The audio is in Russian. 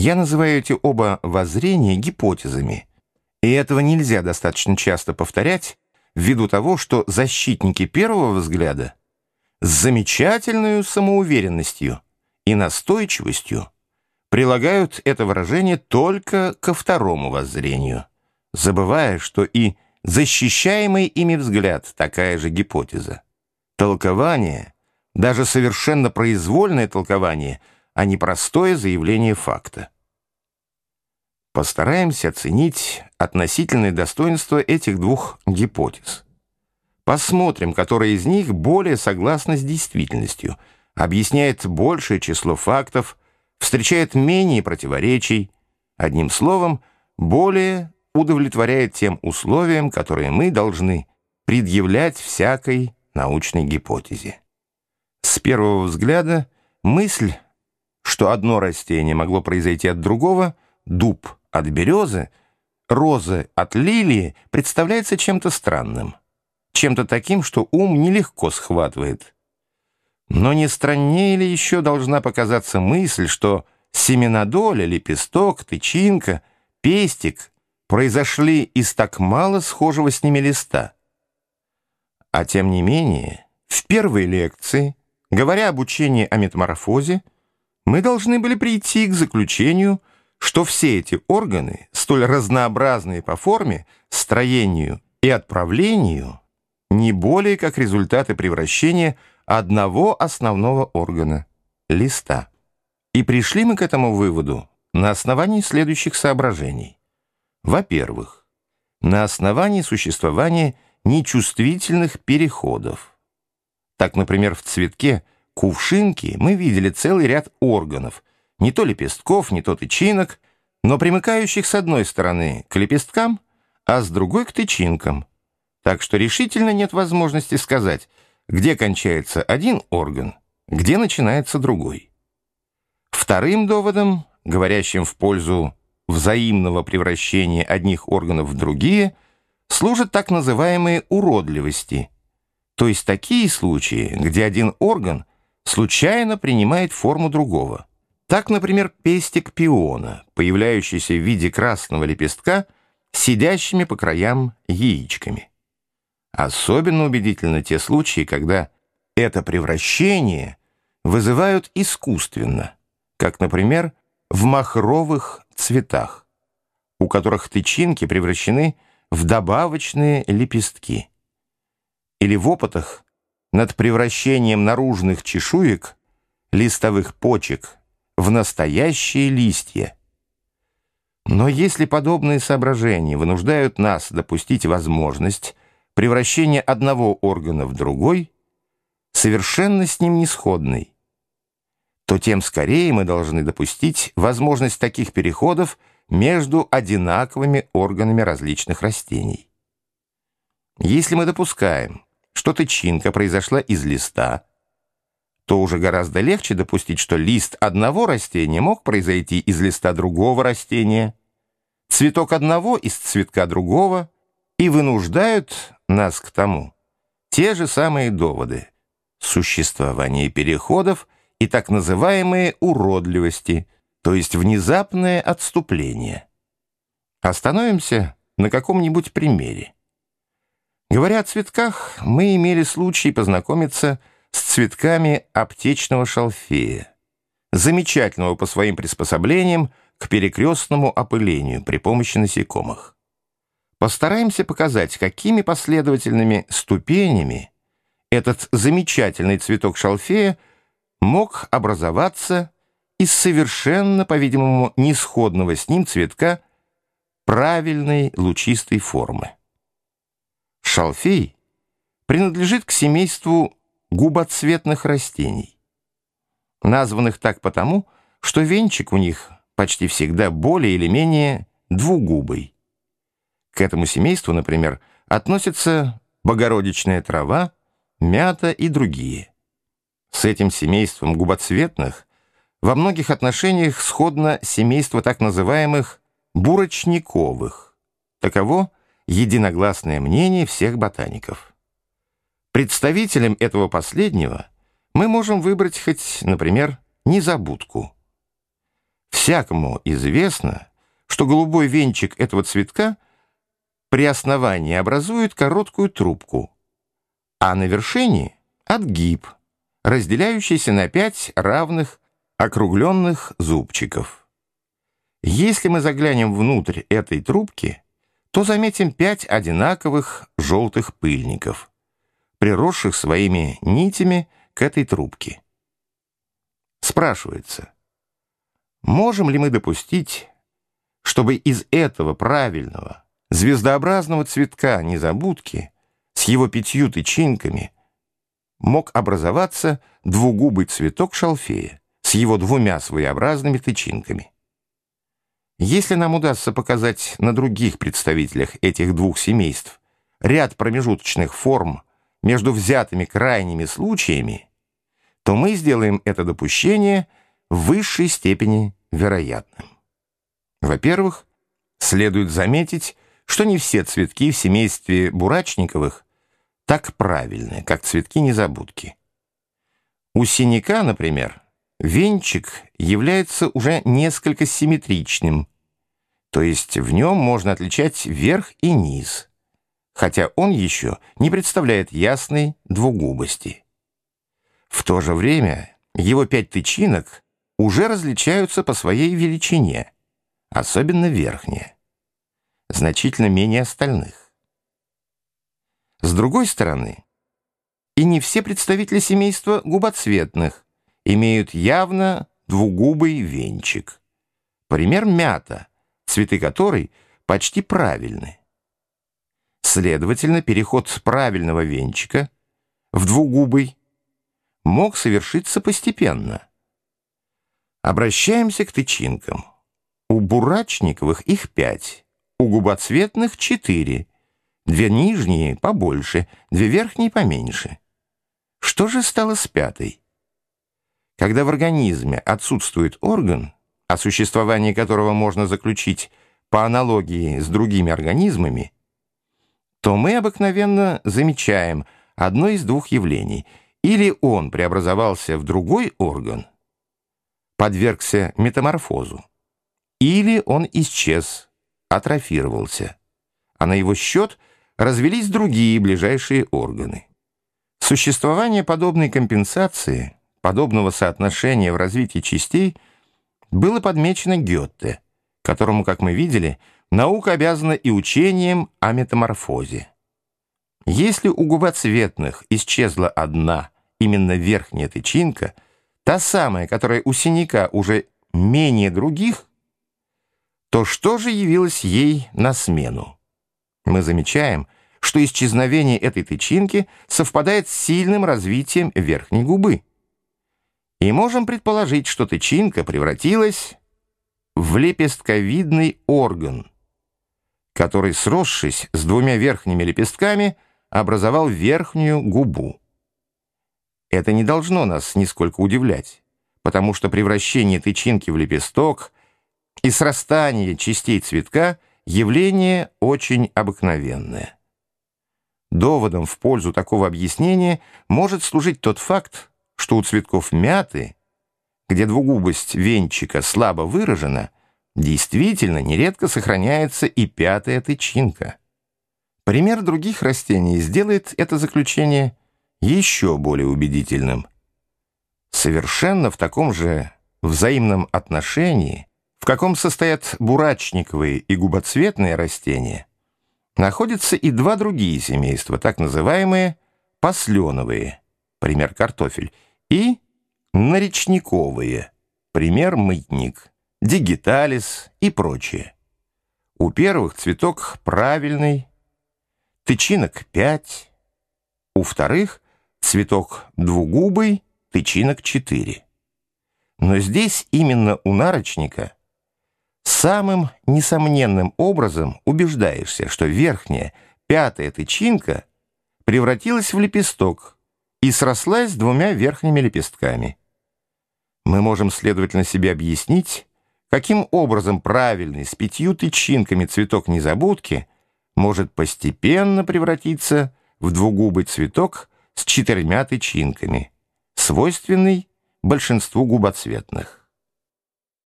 Я называю эти оба воззрения гипотезами, и этого нельзя достаточно часто повторять, ввиду того, что защитники первого взгляда с замечательной самоуверенностью и настойчивостью прилагают это выражение только ко второму воззрению, забывая, что и защищаемый ими взгляд такая же гипотеза. Толкование, даже совершенно произвольное толкование, а не простое заявление факта. Постараемся оценить относительное достоинство этих двух гипотез. Посмотрим, которая из них более согласна с действительностью, объясняет большее число фактов, встречает менее противоречий, одним словом, более удовлетворяет тем условиям, которые мы должны предъявлять всякой научной гипотезе. С первого взгляда мысль, что одно растение могло произойти от другого, дуб от березы, розы от лилии, представляется чем-то странным, чем-то таким, что ум нелегко схватывает. Но не страннее ли еще должна показаться мысль, что семенодоля, лепесток, тычинка, пестик произошли из так мало схожего с ними листа? А тем не менее, в первой лекции, говоря об учении о метаморфозе, мы должны были прийти к заключению, что все эти органы, столь разнообразные по форме, строению и отправлению, не более как результаты превращения одного основного органа — листа. И пришли мы к этому выводу на основании следующих соображений. Во-первых, на основании существования нечувствительных переходов. Так, например, в цветке кувшинки мы видели целый ряд органов, не то лепестков, не то тычинок, но примыкающих с одной стороны к лепесткам, а с другой к тычинкам. Так что решительно нет возможности сказать, где кончается один орган, где начинается другой. Вторым доводом, говорящим в пользу взаимного превращения одних органов в другие, служат так называемые уродливости, то есть такие случаи, где один орган случайно принимает форму другого. Так, например, пестик пиона, появляющийся в виде красного лепестка, сидящими по краям яичками. Особенно убедительны те случаи, когда это превращение вызывают искусственно, как, например, в махровых цветах, у которых тычинки превращены в добавочные лепестки, или в опытах над превращением наружных чешуек листовых почек в настоящие листья. Но если подобные соображения вынуждают нас допустить возможность превращения одного органа в другой, совершенно с ним не сходный, то тем скорее мы должны допустить возможность таких переходов между одинаковыми органами различных растений. Если мы допускаем, что тычинка произошла из листа, то уже гораздо легче допустить, что лист одного растения мог произойти из листа другого растения, цветок одного из цветка другого, и вынуждают нас к тому те же самые доводы — существование переходов и так называемые уродливости, то есть внезапное отступление. Остановимся на каком-нибудь примере. Говоря о цветках, мы имели случай познакомиться с цветками аптечного шалфея, замечательного по своим приспособлениям к перекрестному опылению при помощи насекомых. Постараемся показать, какими последовательными ступенями этот замечательный цветок шалфея мог образоваться из совершенно, по-видимому, несходного с ним цветка правильной лучистой формы. Шалфей принадлежит к семейству губоцветных растений, названных так потому, что венчик у них почти всегда более или менее двугубый. К этому семейству, например, относятся богородичная трава, мята и другие. С этим семейством губоцветных во многих отношениях сходно семейство так называемых бурочниковых. Таково единогласное мнение всех ботаников. Представителем этого последнего мы можем выбрать хоть, например, незабудку. Всякому известно, что голубой венчик этого цветка при основании образует короткую трубку, а на вершине — отгиб, разделяющийся на пять равных округленных зубчиков. Если мы заглянем внутрь этой трубки, то заметим пять одинаковых желтых пыльников, приросших своими нитями к этой трубке. Спрашивается, можем ли мы допустить, чтобы из этого правильного, звездообразного цветка незабудки с его пятью тычинками мог образоваться двугубый цветок шалфея с его двумя своеобразными тычинками? Если нам удастся показать на других представителях этих двух семейств ряд промежуточных форм между взятыми крайними случаями, то мы сделаем это допущение в высшей степени вероятным. Во-первых, следует заметить, что не все цветки в семействе бурачниковых так правильны, как цветки незабудки. У синяка, например, Венчик является уже несколько симметричным, то есть в нем можно отличать верх и низ, хотя он еще не представляет ясной двугубости. В то же время его пять тычинок уже различаются по своей величине, особенно верхняя, значительно менее остальных. С другой стороны, и не все представители семейства губоцветных, имеют явно двугубый венчик. Пример мята, цветы которой почти правильны. Следовательно, переход с правильного венчика в двугубый мог совершиться постепенно. Обращаемся к тычинкам. У бурачниковых их пять, у губоцветных четыре, две нижние побольше, две верхние поменьше. Что же стало с пятой? Когда в организме отсутствует орган, о существовании которого можно заключить по аналогии с другими организмами, то мы обыкновенно замечаем одно из двух явлений. Или он преобразовался в другой орган, подвергся метаморфозу, или он исчез, атрофировался, а на его счет развелись другие ближайшие органы. Существование подобной компенсации – подобного соотношения в развитии частей было подмечено Гетте, которому, как мы видели, наука обязана и учением о метаморфозе. Если у губоцветных исчезла одна, именно верхняя тычинка, та самая, которая у синяка уже менее других, то что же явилось ей на смену? Мы замечаем, что исчезновение этой тычинки совпадает с сильным развитием верхней губы и можем предположить, что тычинка превратилась в лепестковидный орган, который, сросшись с двумя верхними лепестками, образовал верхнюю губу. Это не должно нас нисколько удивлять, потому что превращение тычинки в лепесток и срастание частей цветка — явление очень обыкновенное. Доводом в пользу такого объяснения может служить тот факт, что у цветков мяты, где двугубость венчика слабо выражена, действительно нередко сохраняется и пятая тычинка. Пример других растений сделает это заключение еще более убедительным. Совершенно в таком же взаимном отношении, в каком состоят бурачниковые и губоцветные растения, находятся и два другие семейства, так называемые посленовые, пример картофель, и наречниковые, пример мытник, дигиталис и прочее. У первых цветок правильный, тычинок 5, у вторых цветок двугубый, тычинок 4. Но здесь именно у нарочника самым несомненным образом убеждаешься, что верхняя, пятая тычинка превратилась в лепесток, и срослась с двумя верхними лепестками. Мы можем, следовательно, себе объяснить, каким образом правильный с пятью тычинками цветок незабудки может постепенно превратиться в двугубый цветок с четырьмя тычинками, свойственный большинству губоцветных.